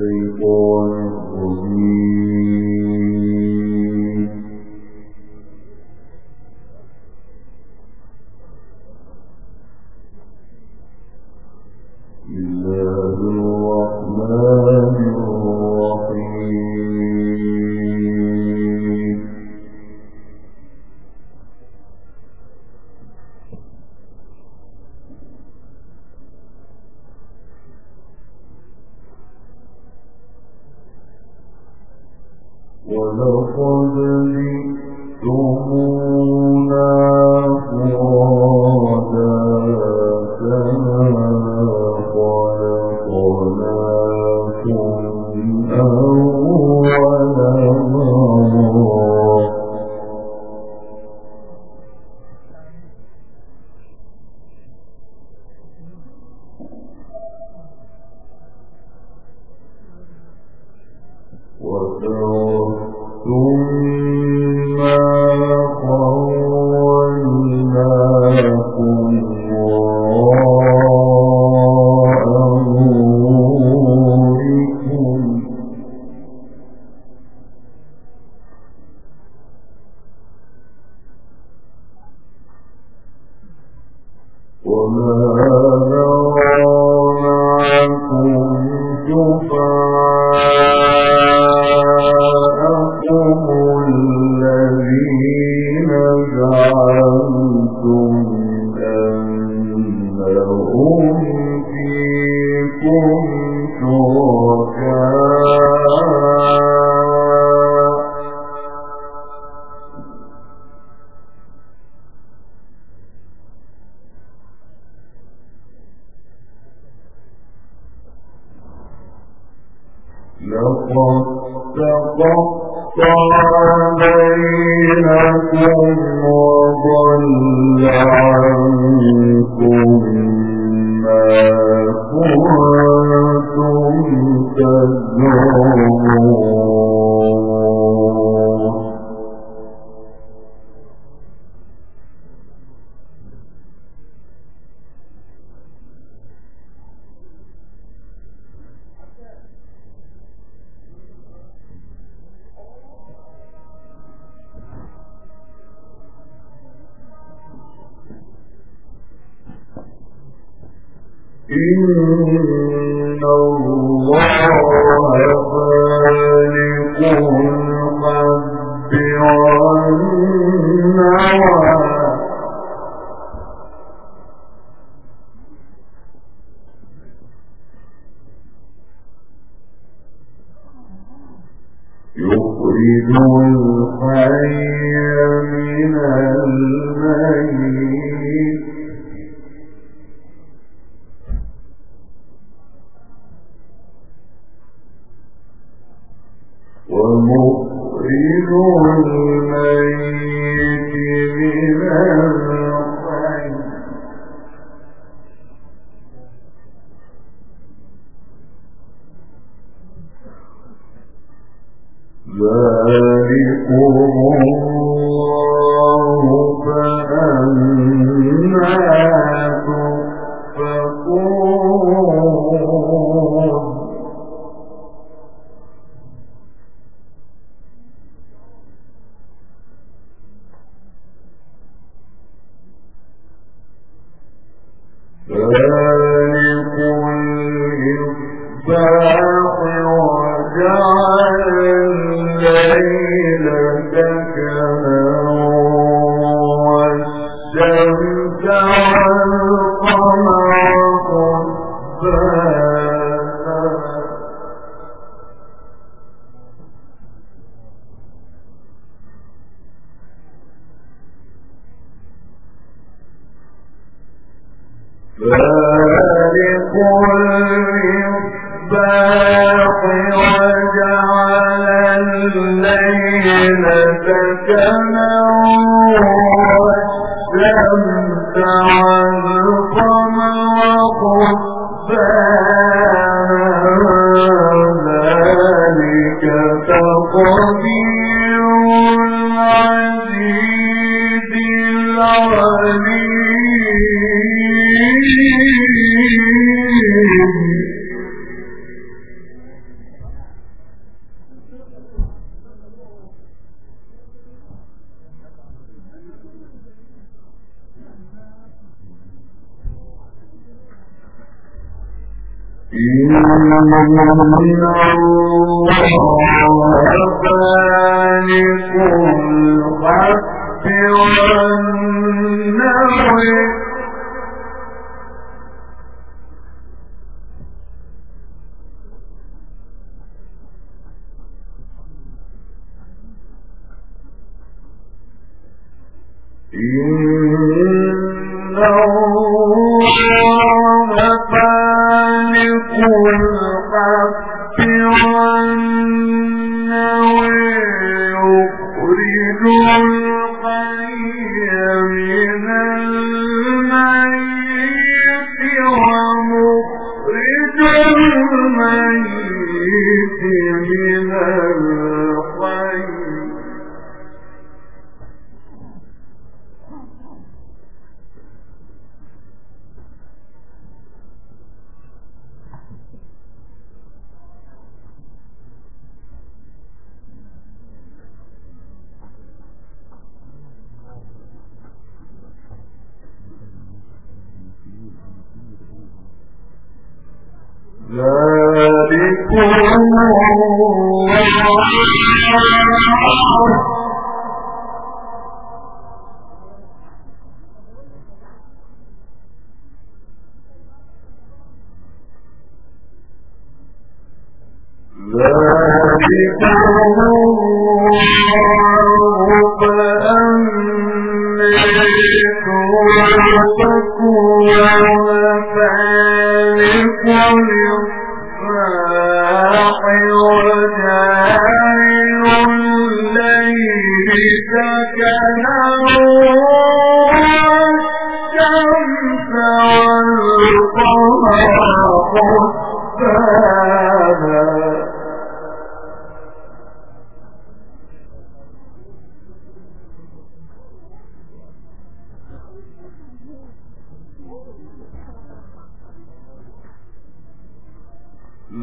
الشيطان الرجيم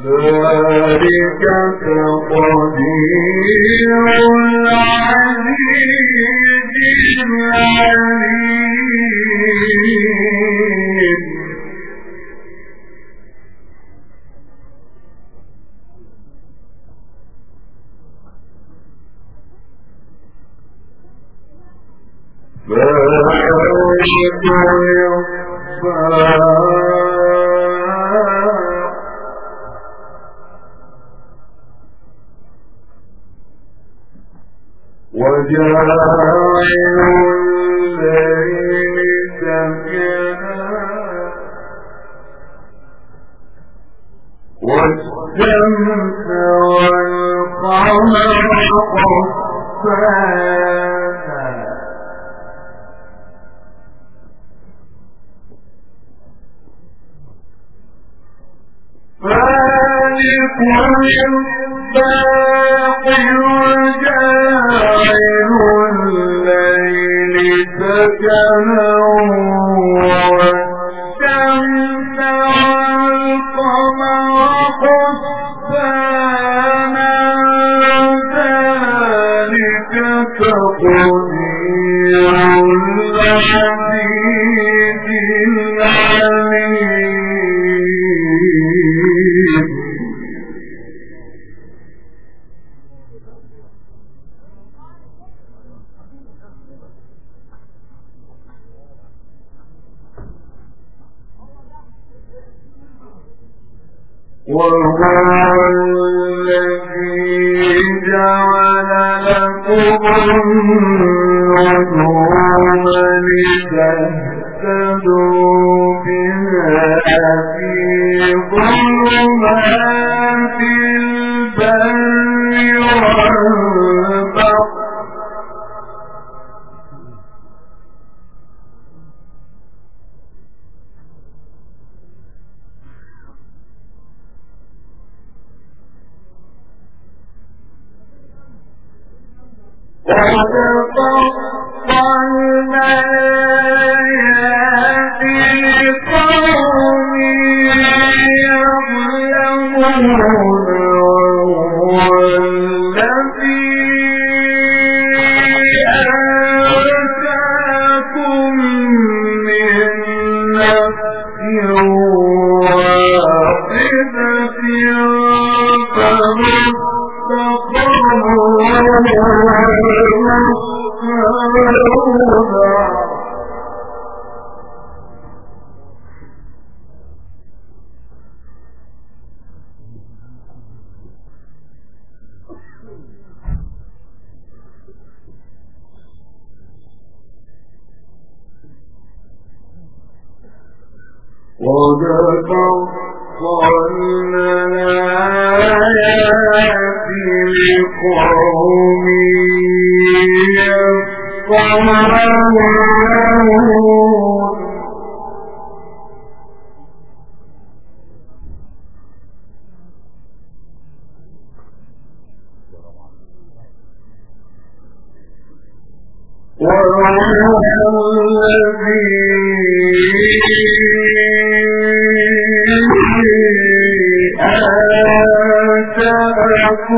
ذلك تقدير العزيز العليم Yeah. آتاكم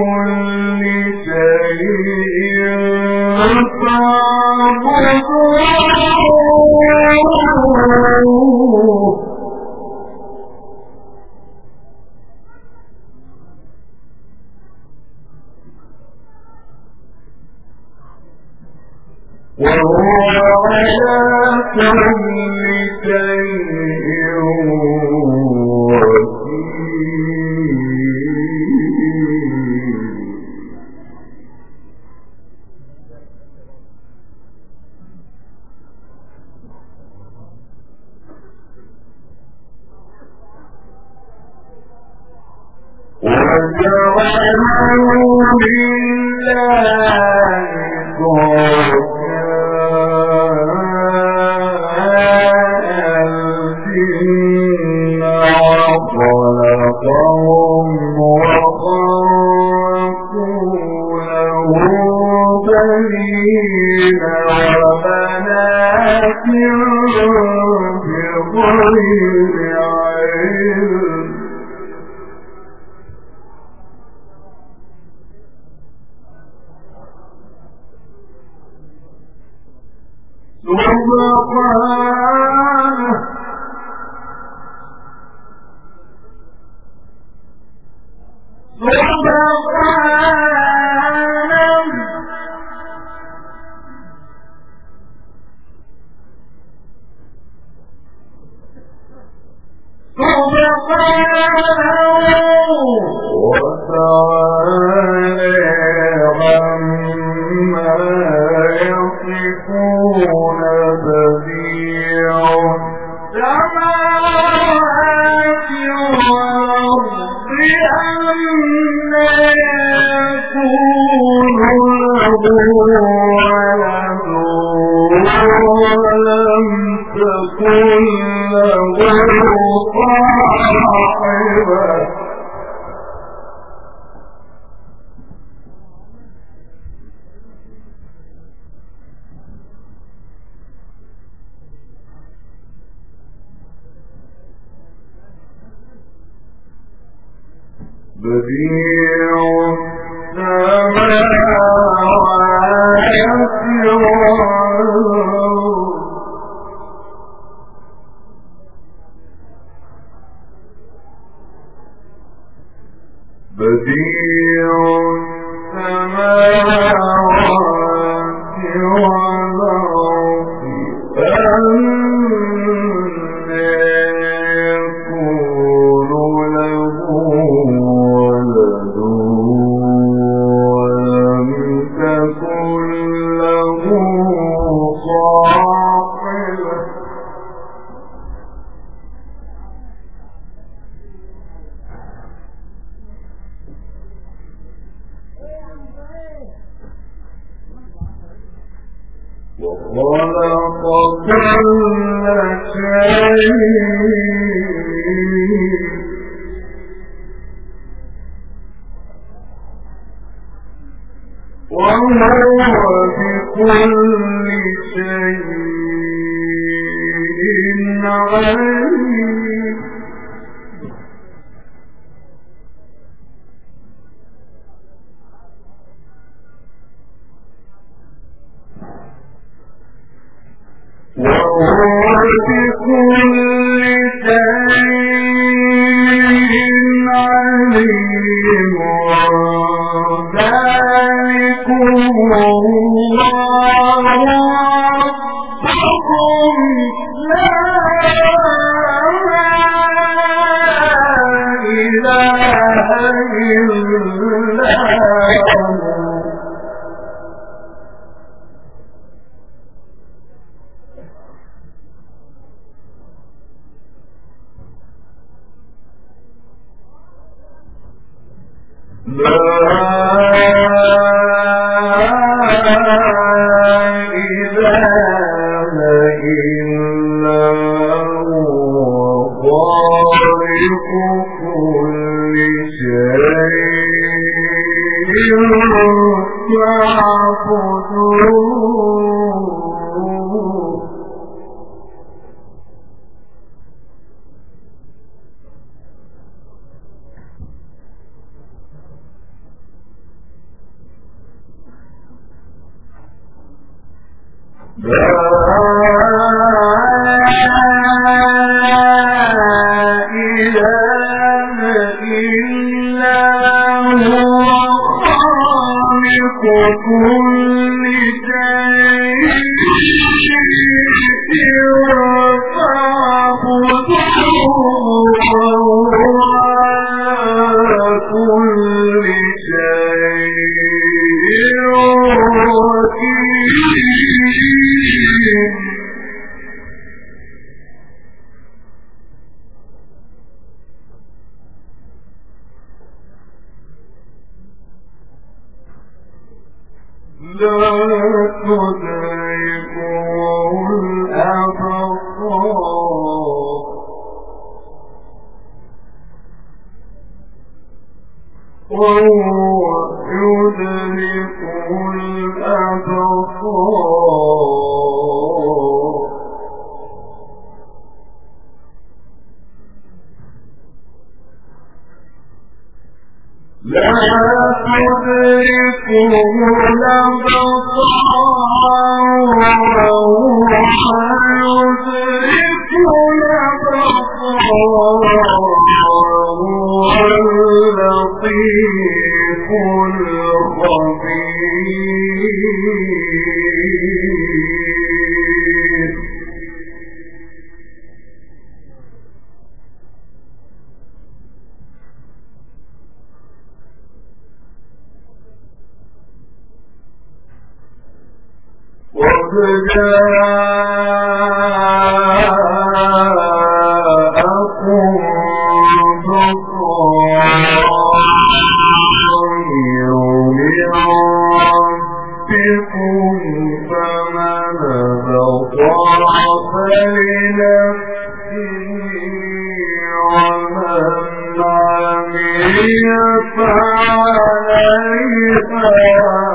بكل شيء عليم عليها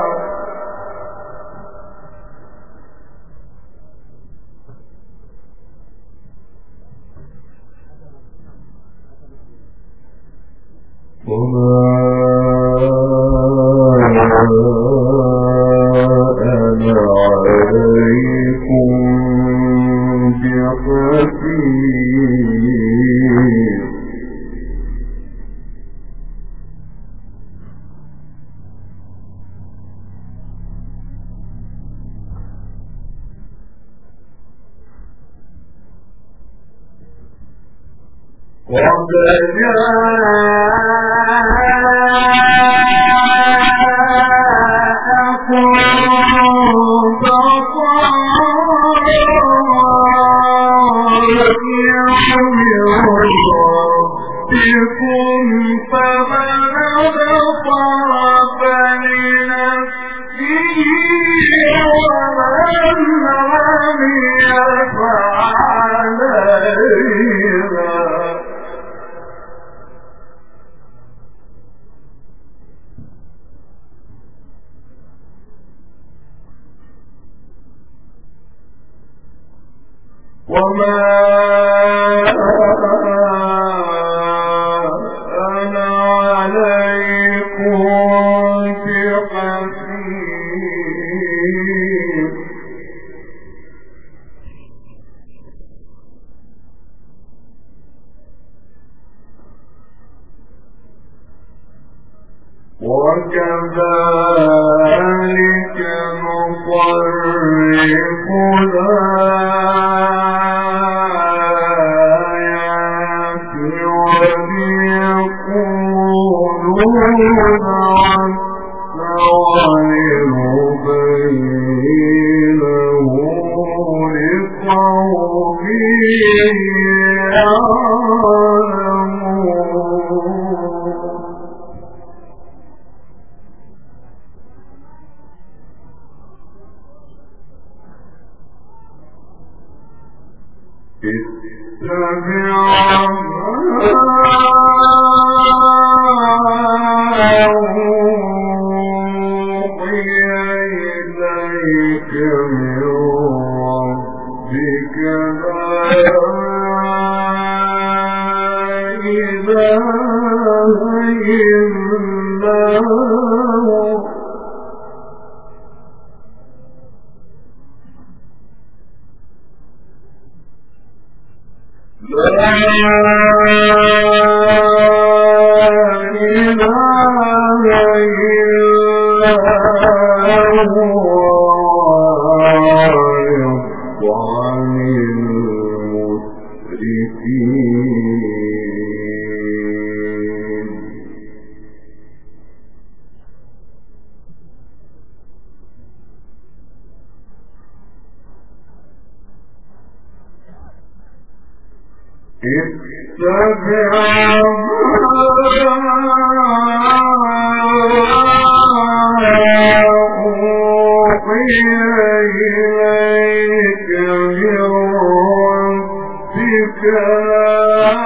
لا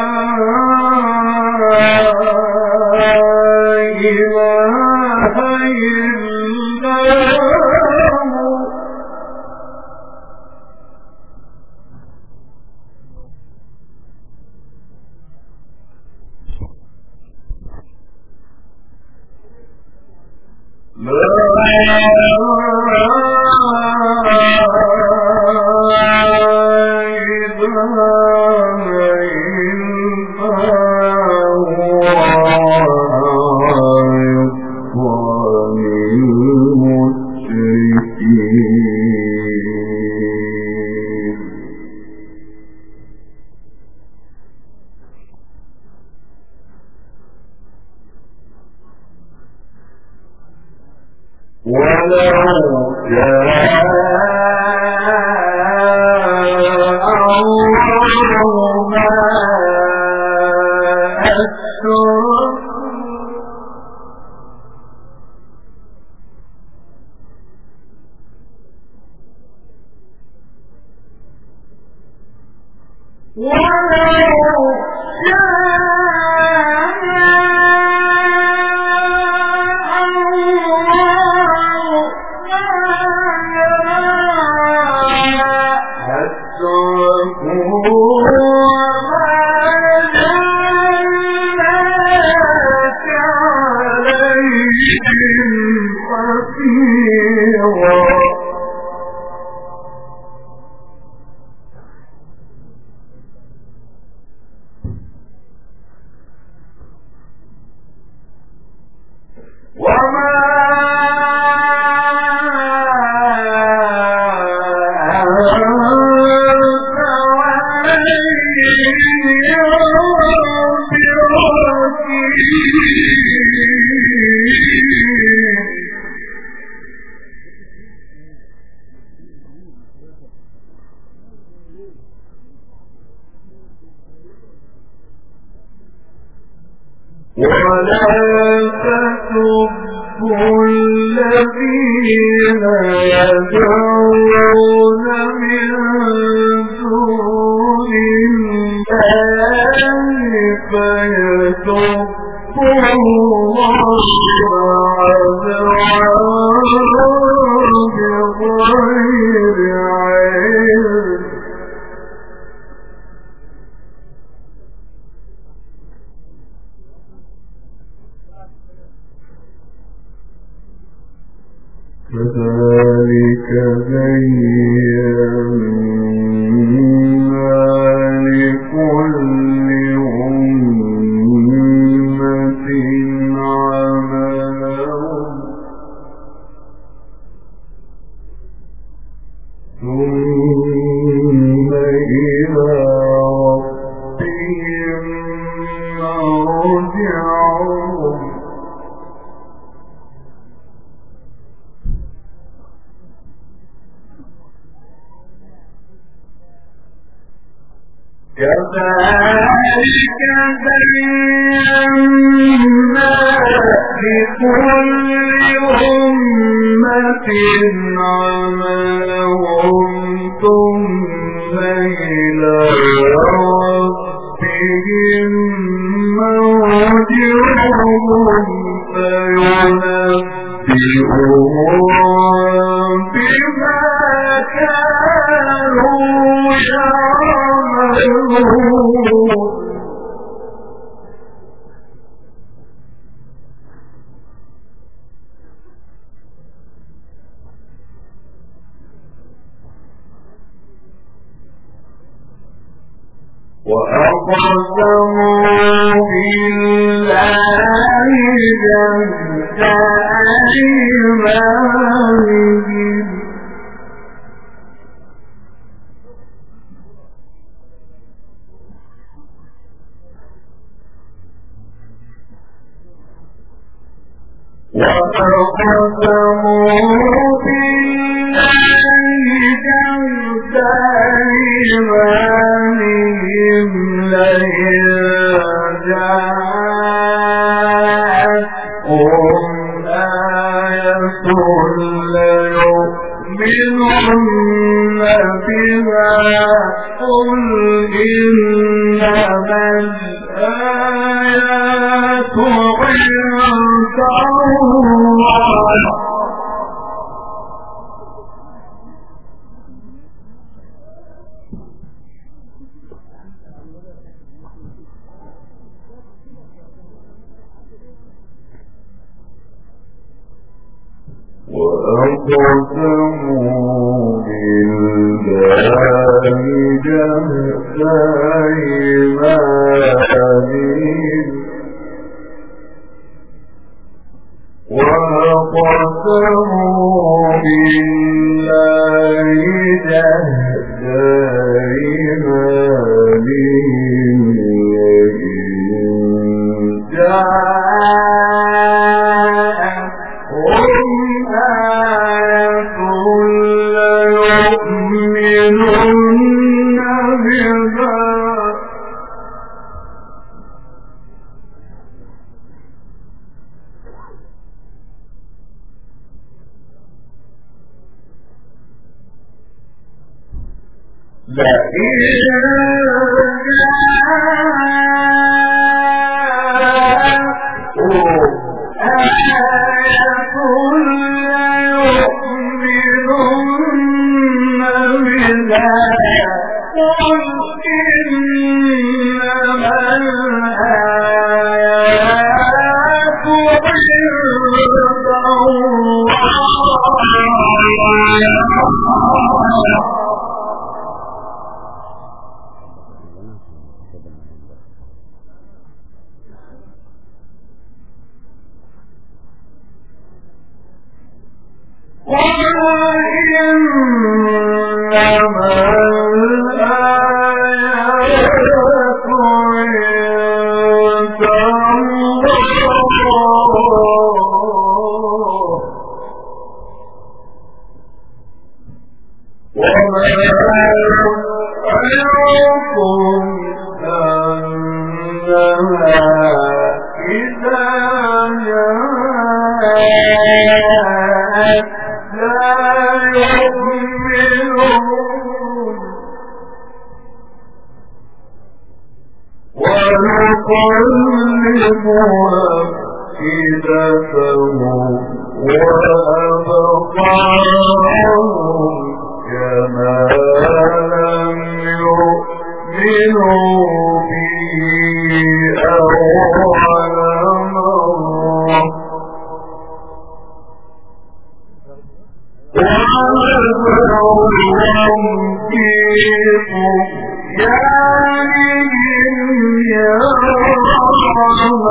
إله وتقلب كما لم يؤمنوا به أول مرة ونذرهم في طغيانهم يا رحمه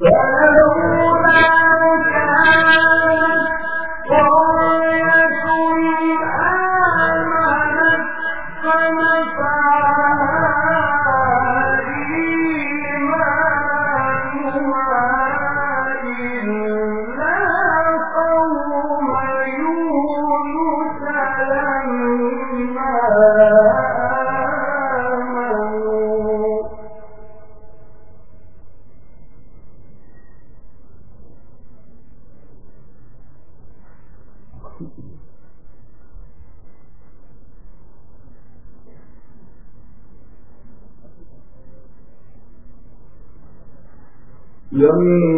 Yeah. لما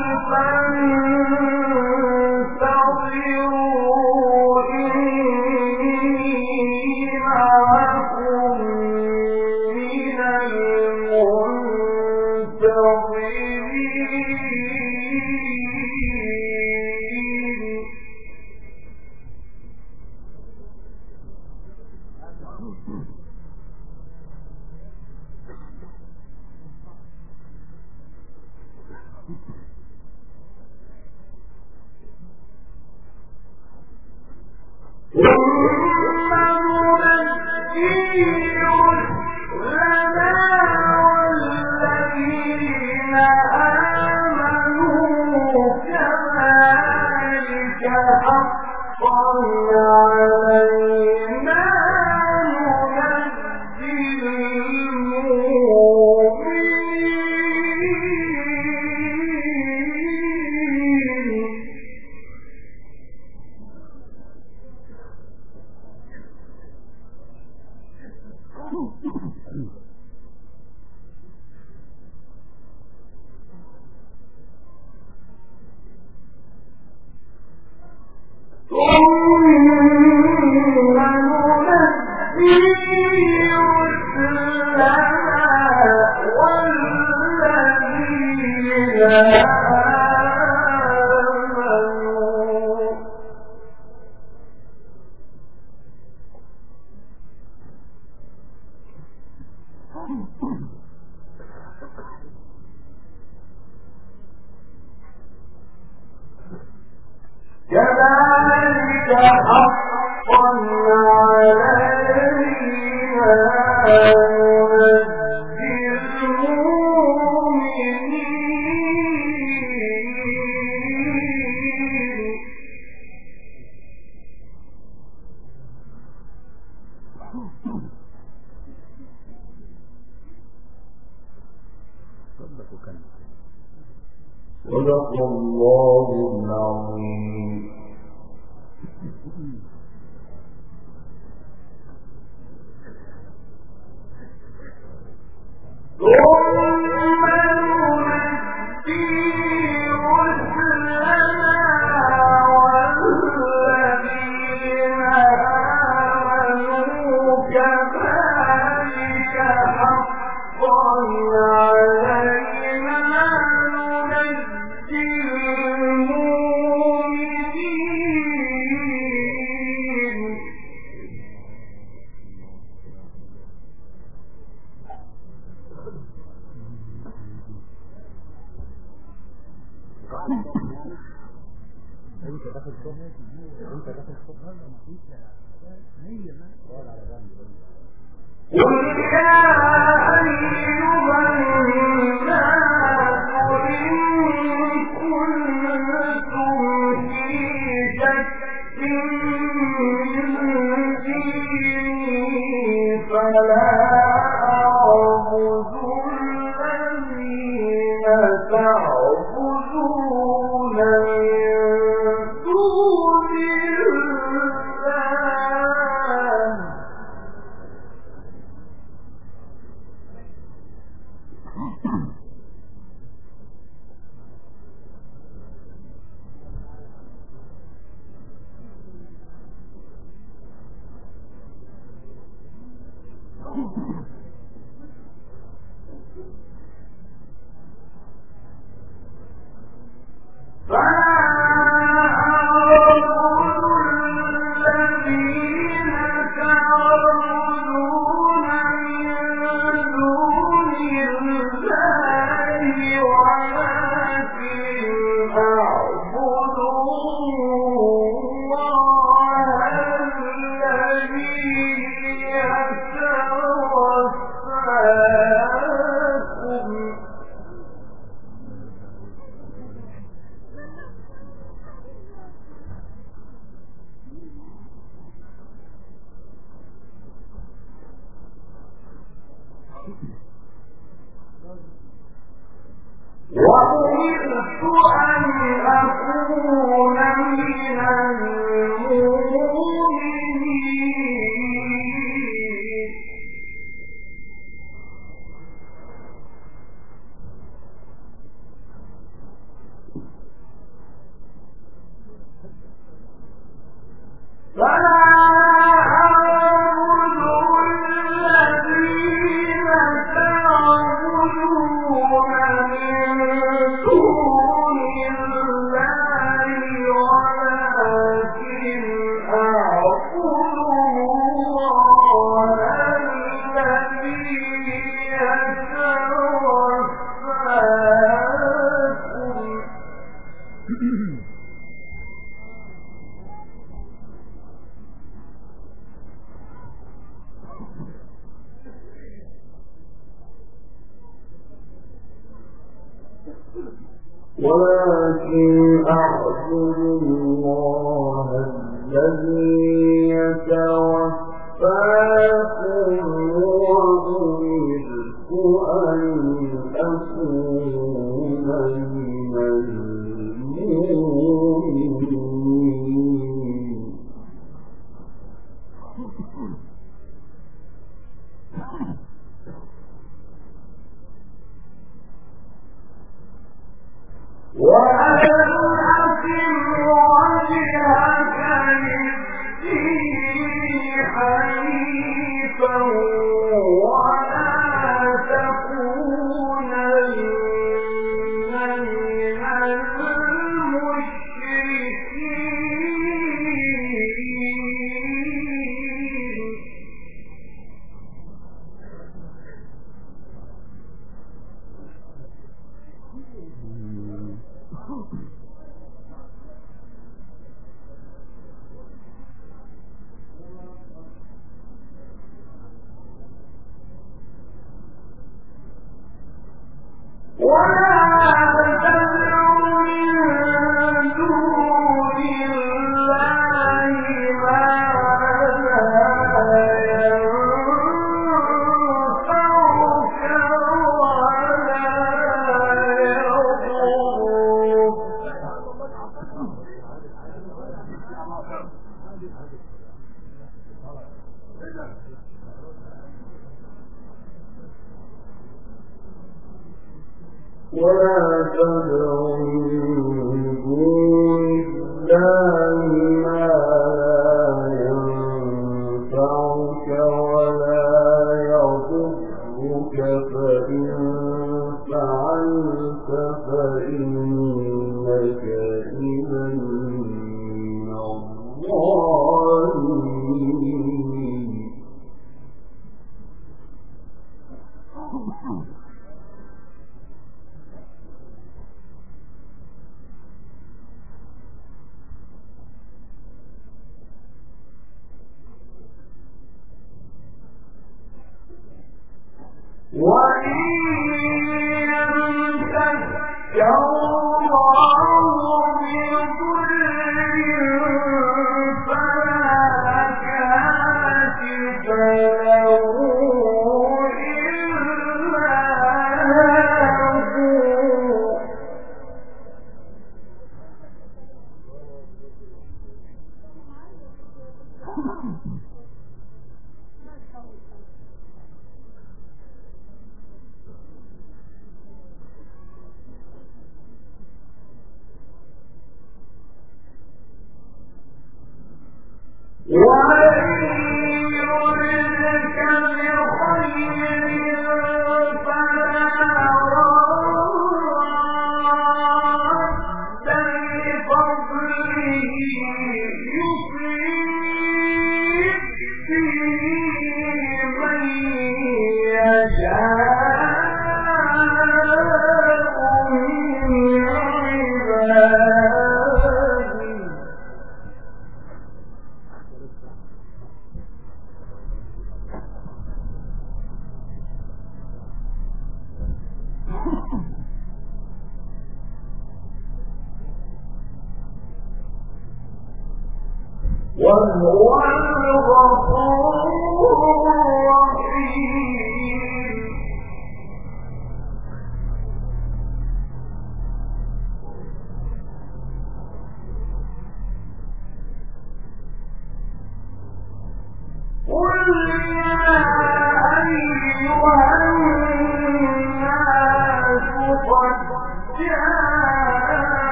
آمنوا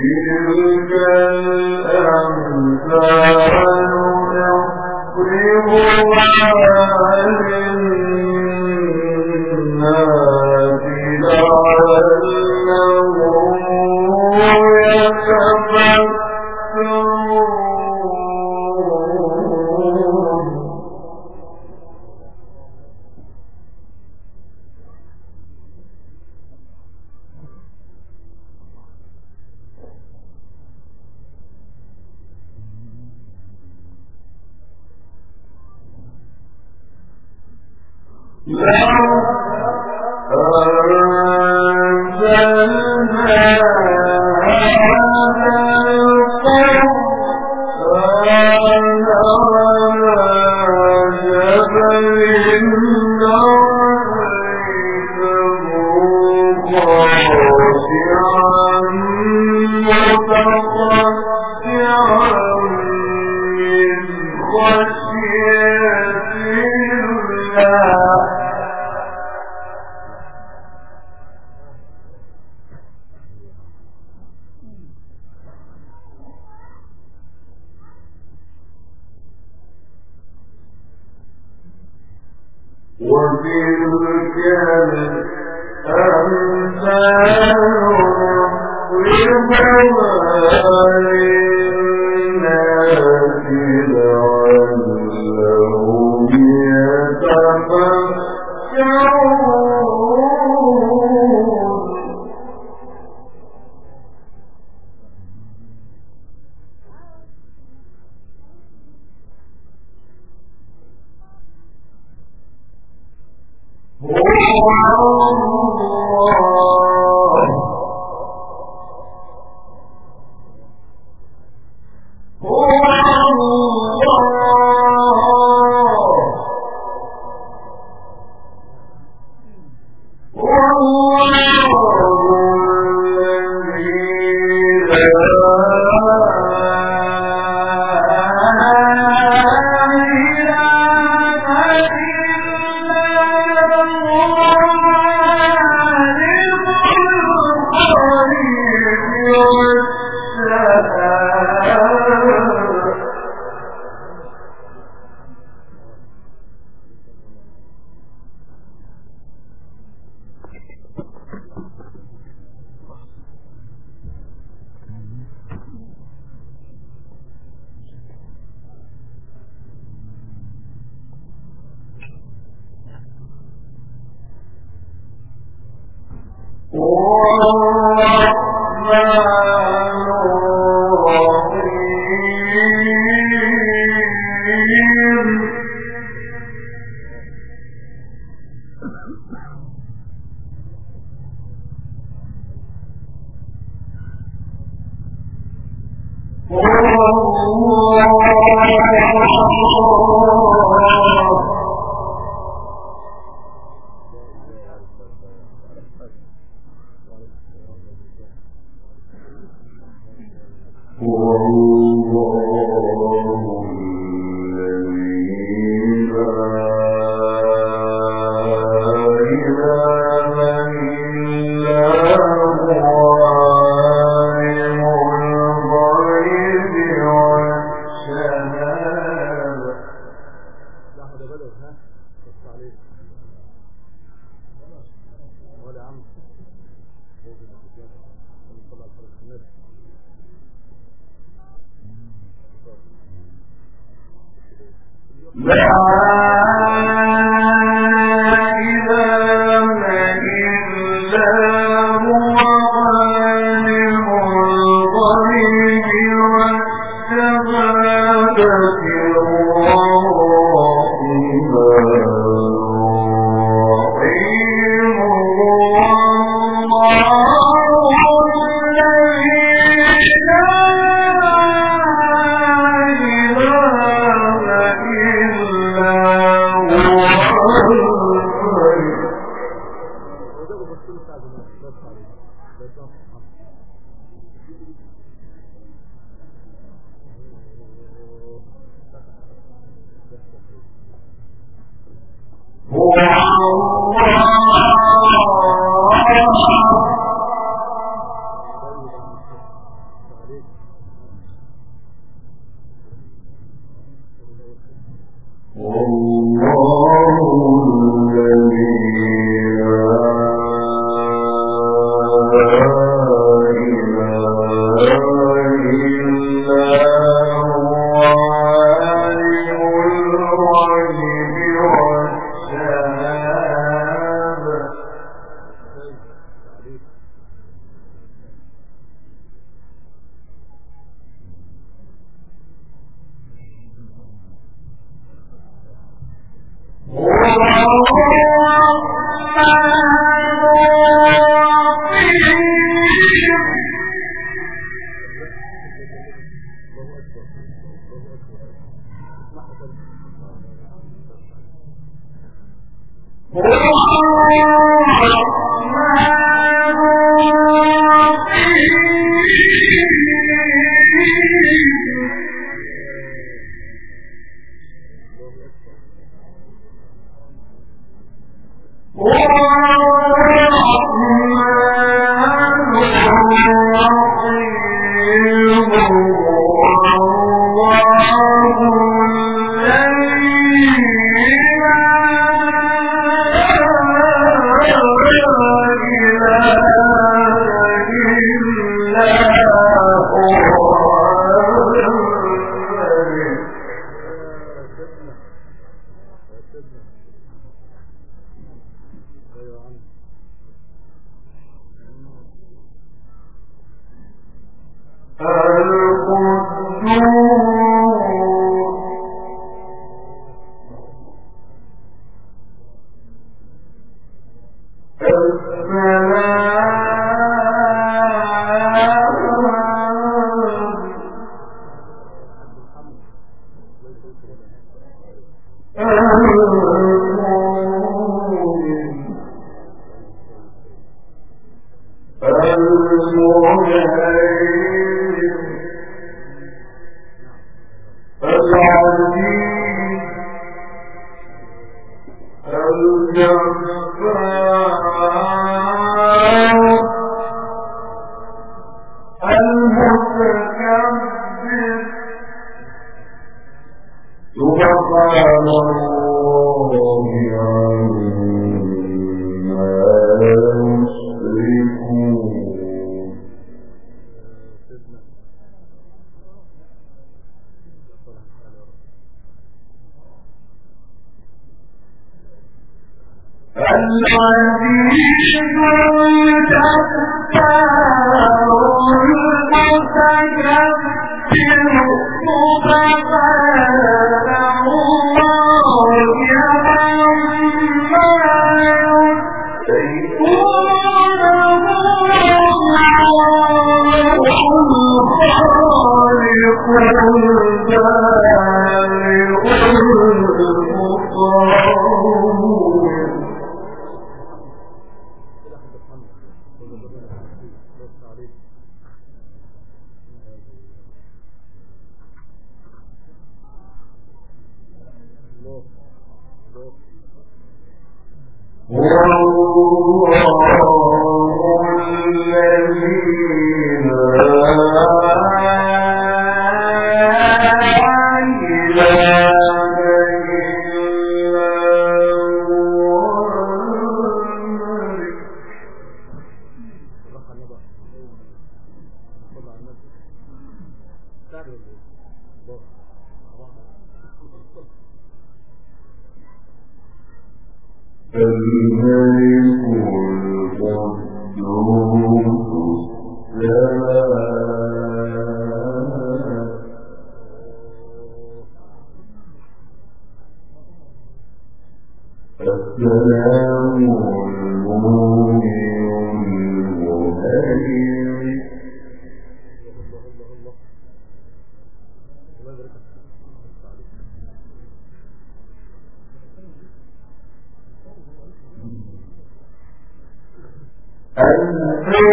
إله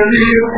الملك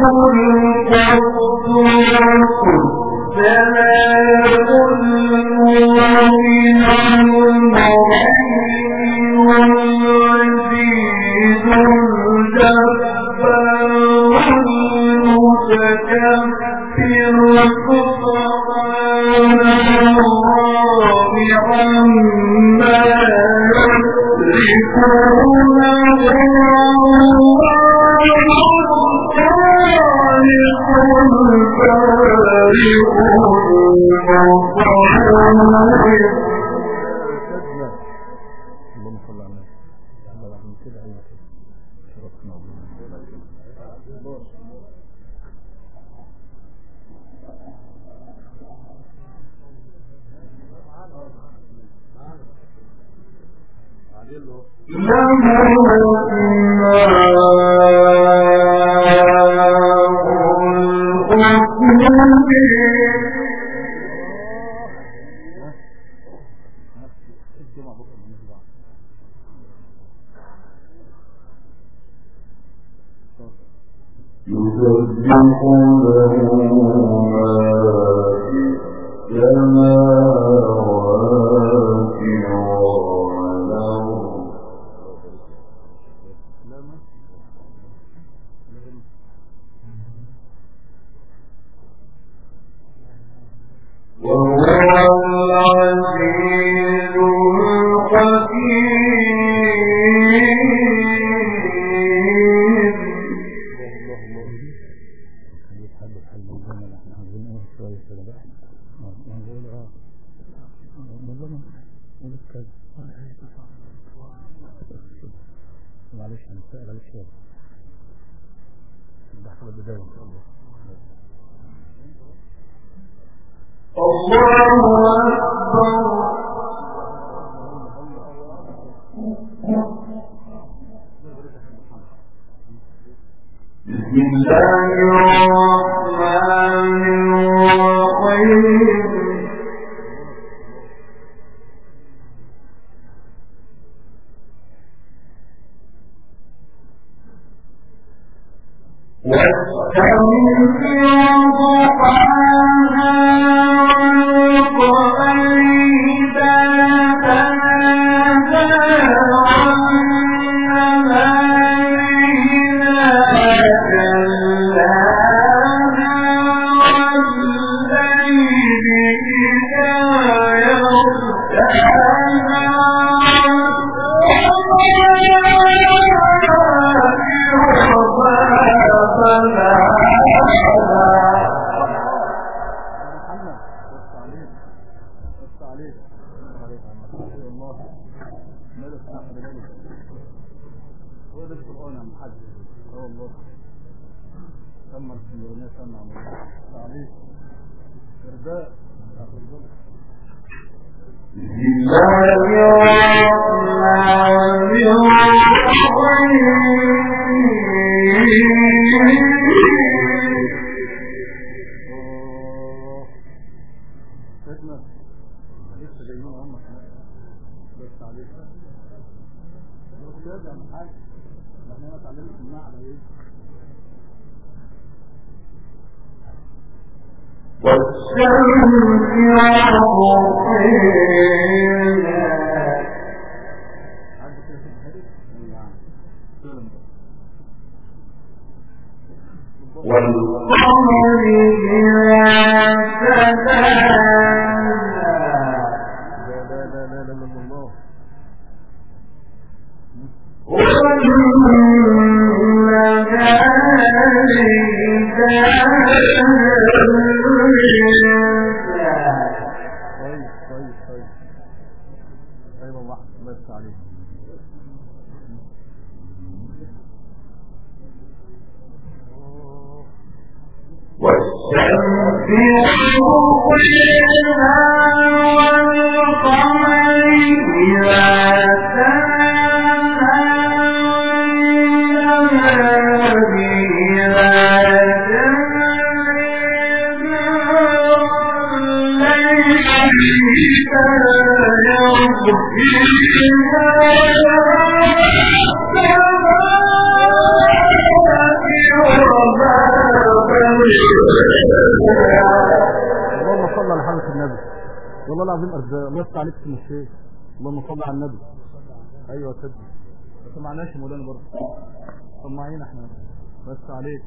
بس عليك.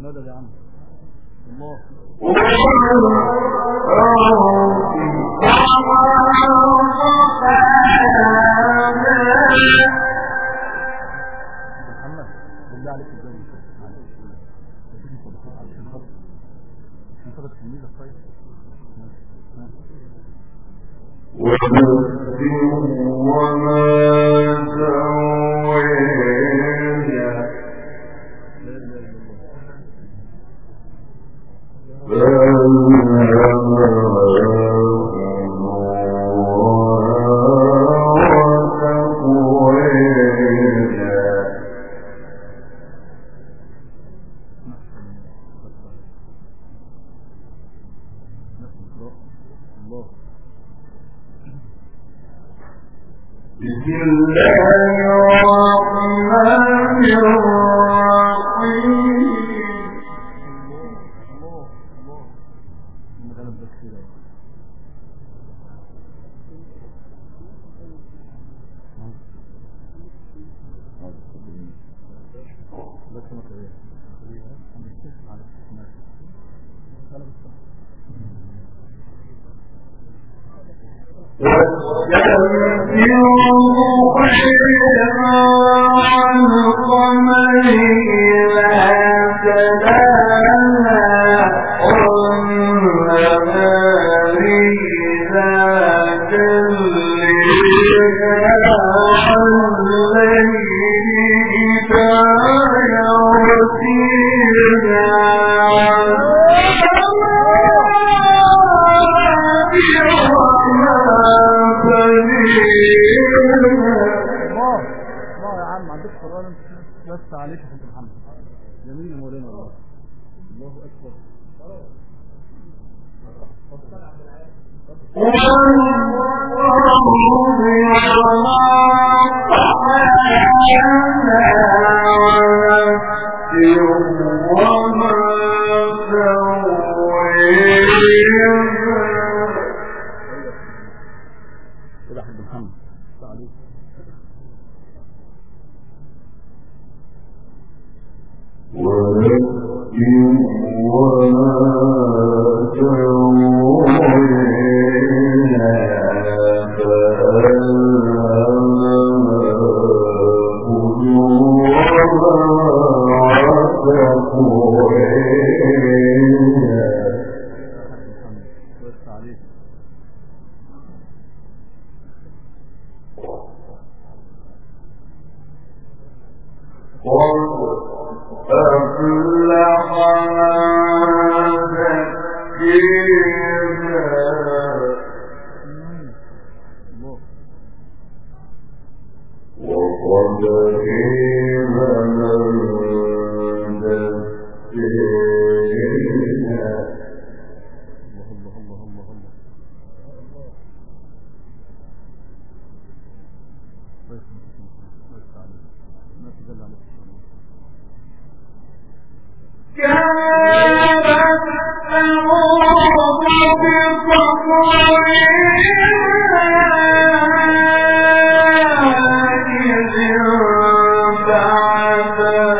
ماذا يا عم؟ الله. محمد بالله عليك وما عبادك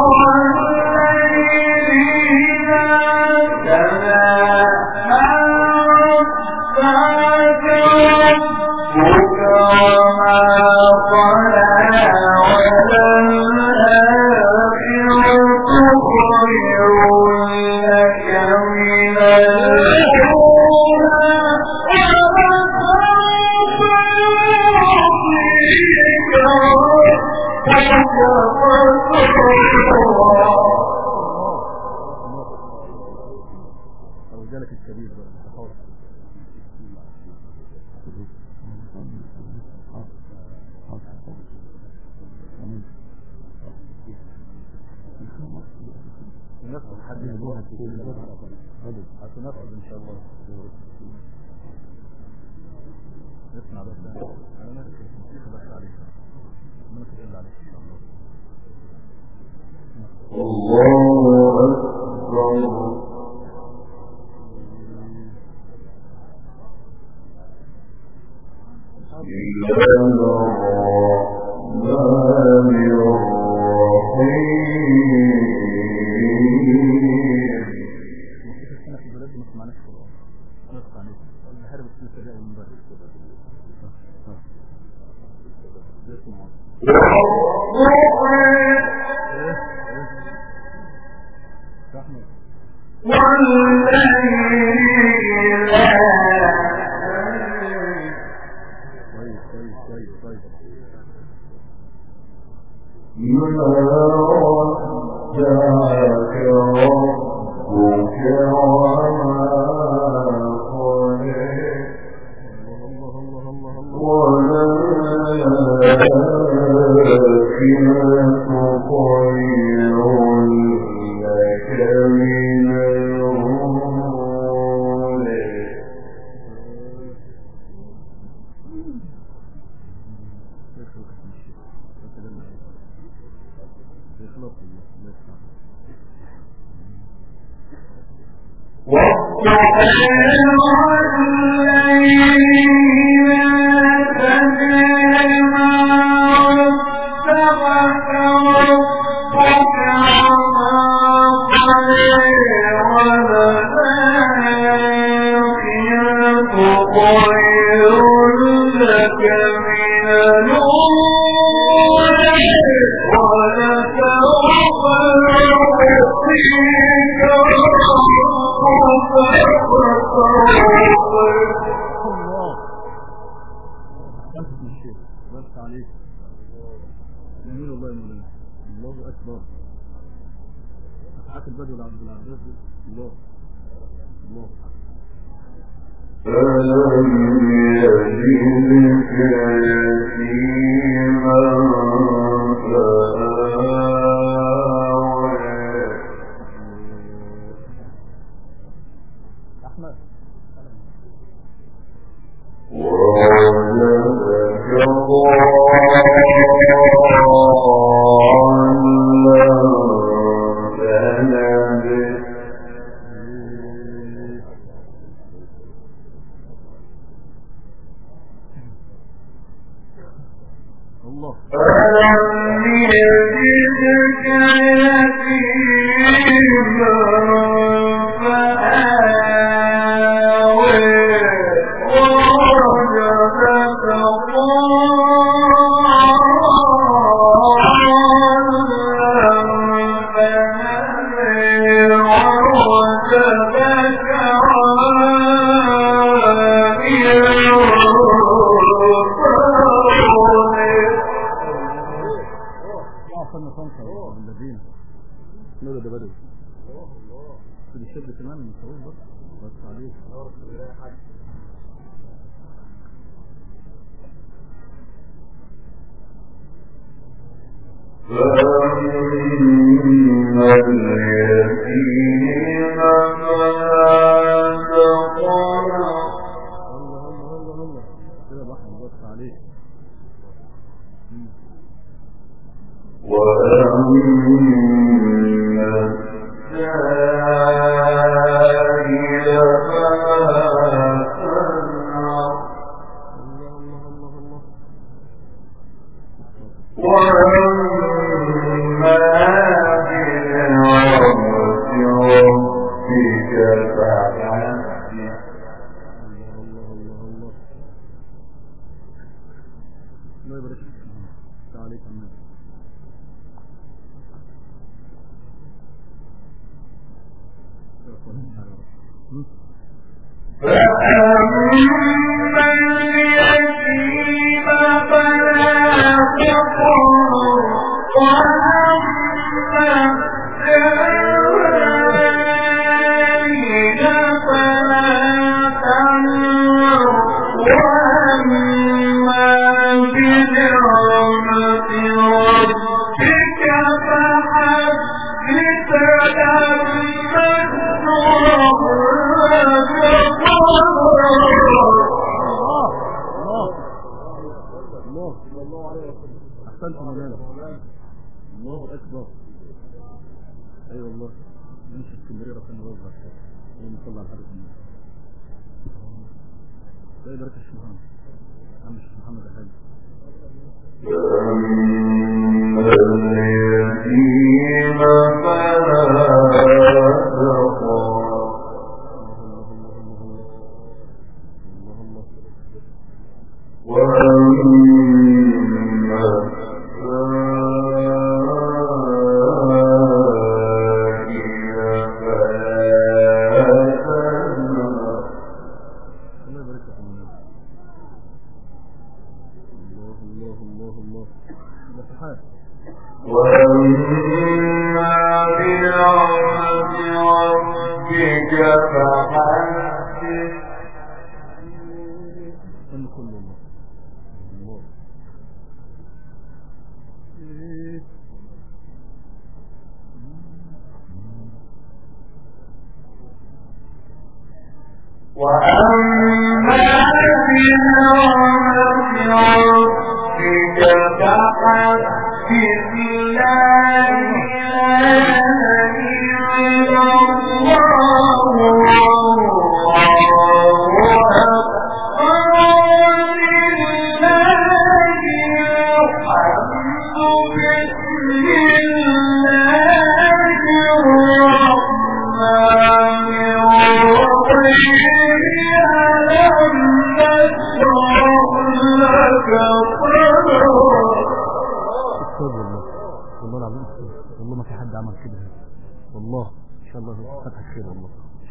يجدك يتيما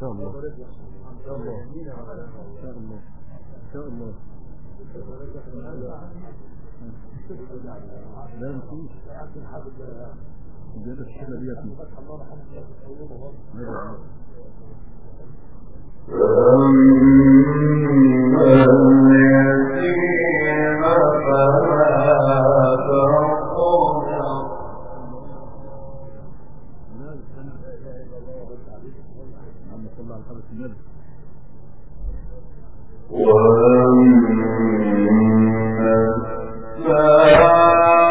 شاء الله. إن شاء الله. إن شاء الله إن شاء الله لا نقول جاب الشيخ ديت أما الذين فلا صلى الله عليه وسلم وَمِنَ السَّاعَةِ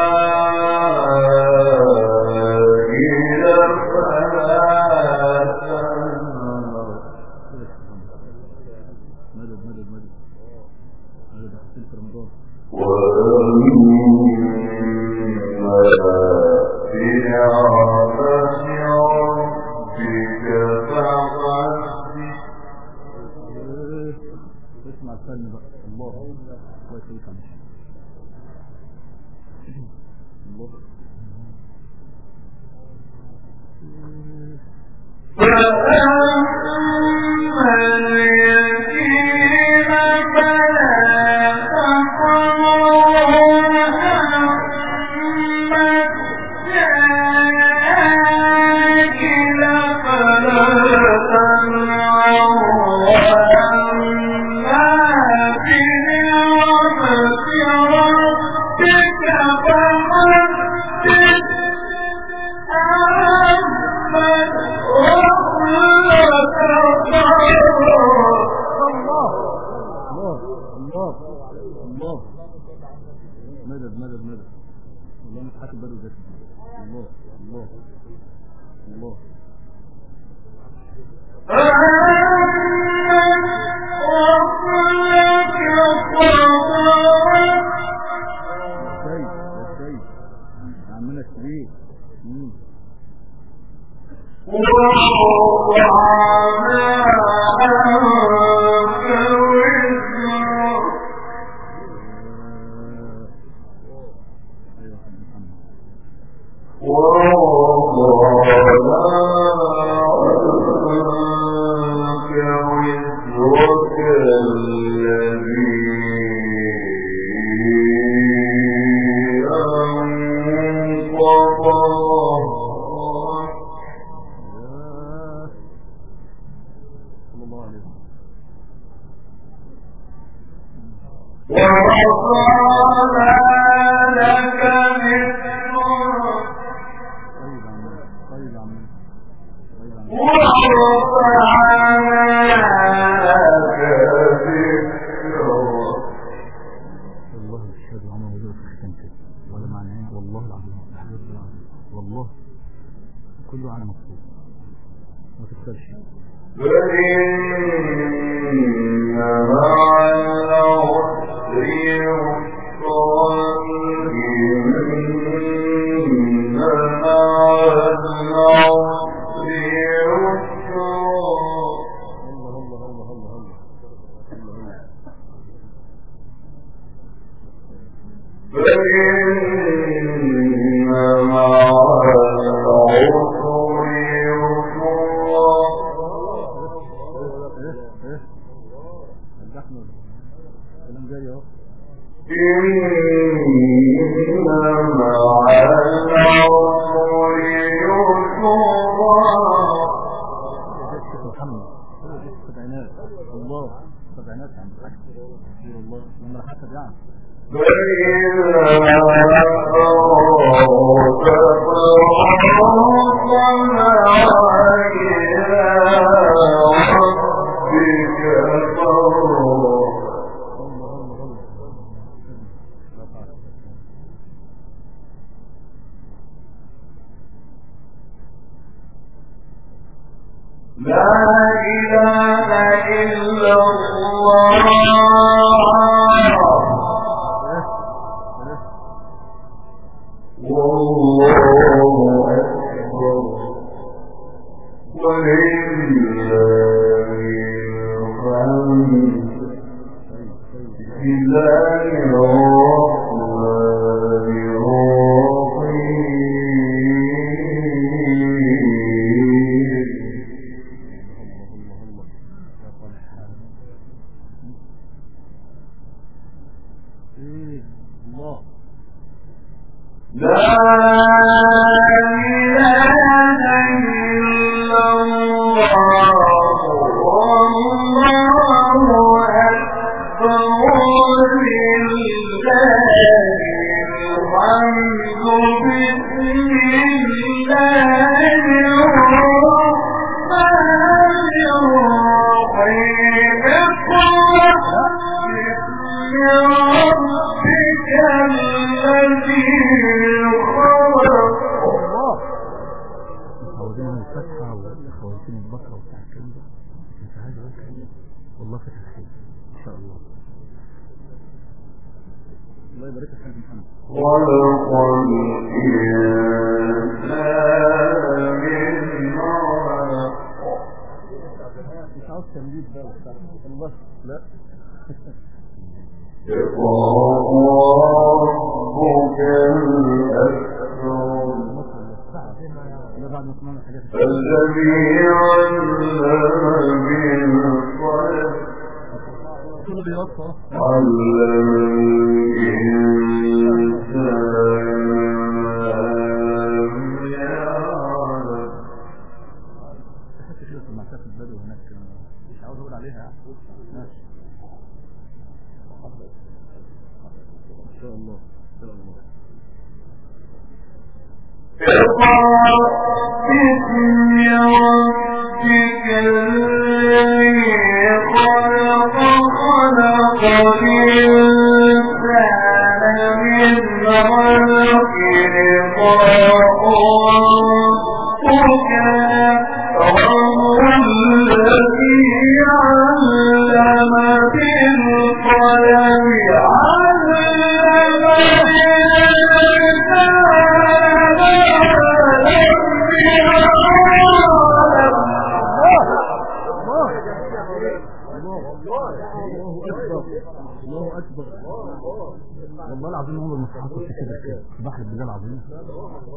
والله العظيم عمر ما حصلت كده كده. بحر بالله العظيم.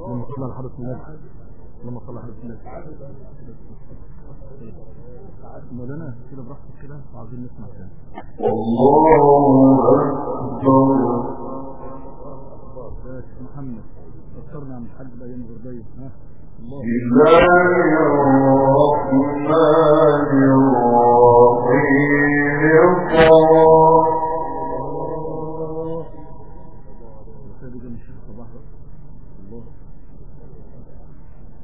لما طلع لحضرة النبي لما طلع حضرة النبي مولانا كده براحتك كده وعايزين نسمع كده الله أكبر. محمد فكرنا عن الحاج بايام غربيه ها؟ بسم الله الرحمن الرحيم.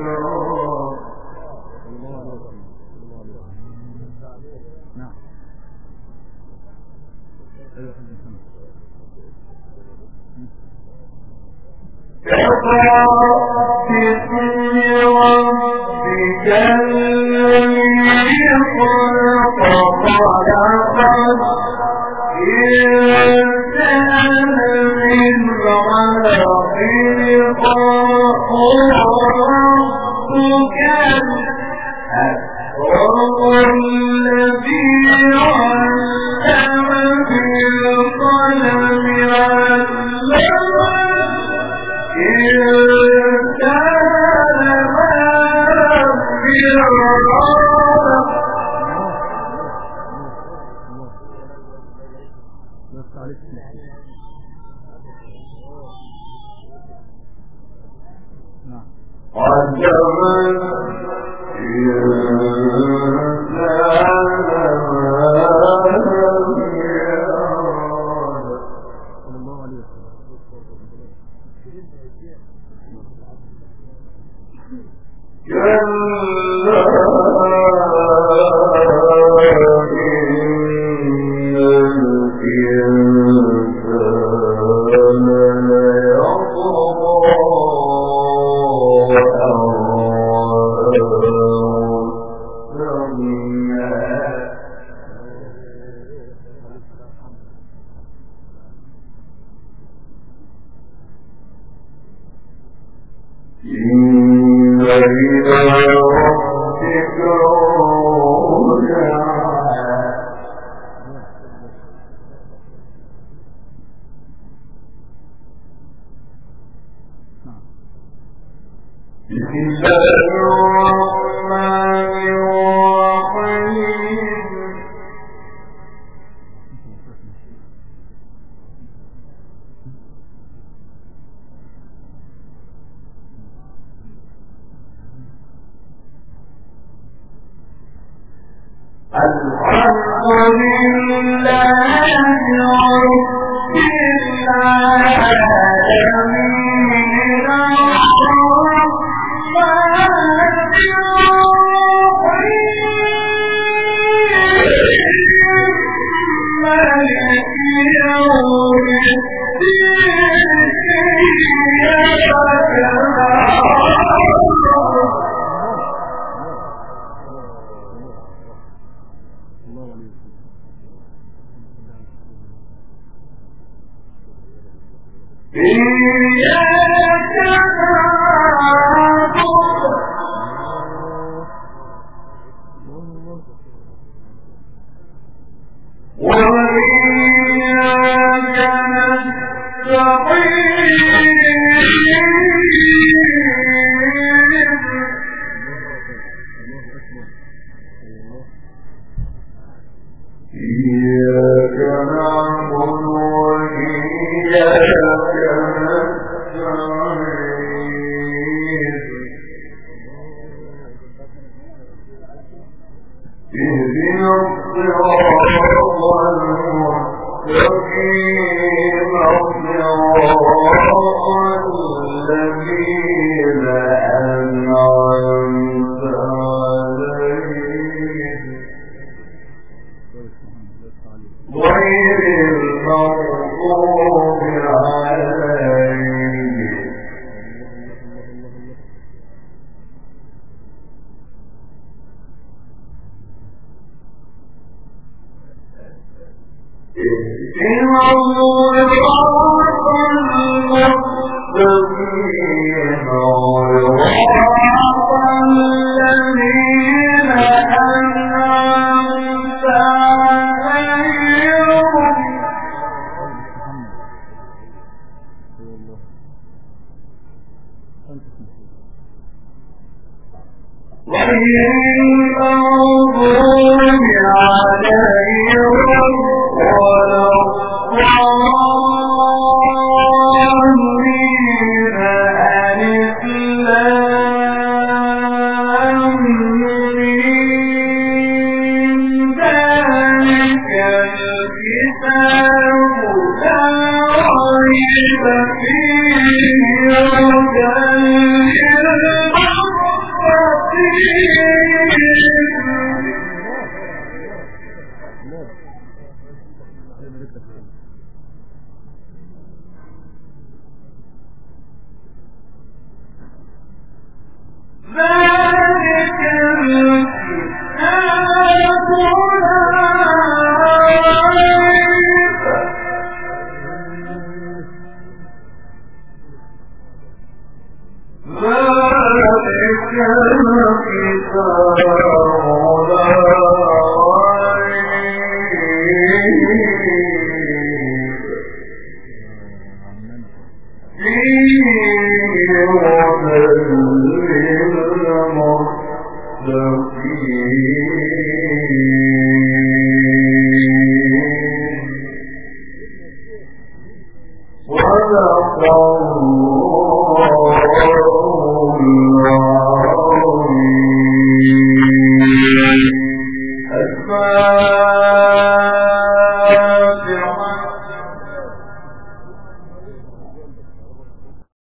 الأسرار والخلق ربك أكبر الذي علم بالقلم علم إن كان ما في الأرض Adam, yeah.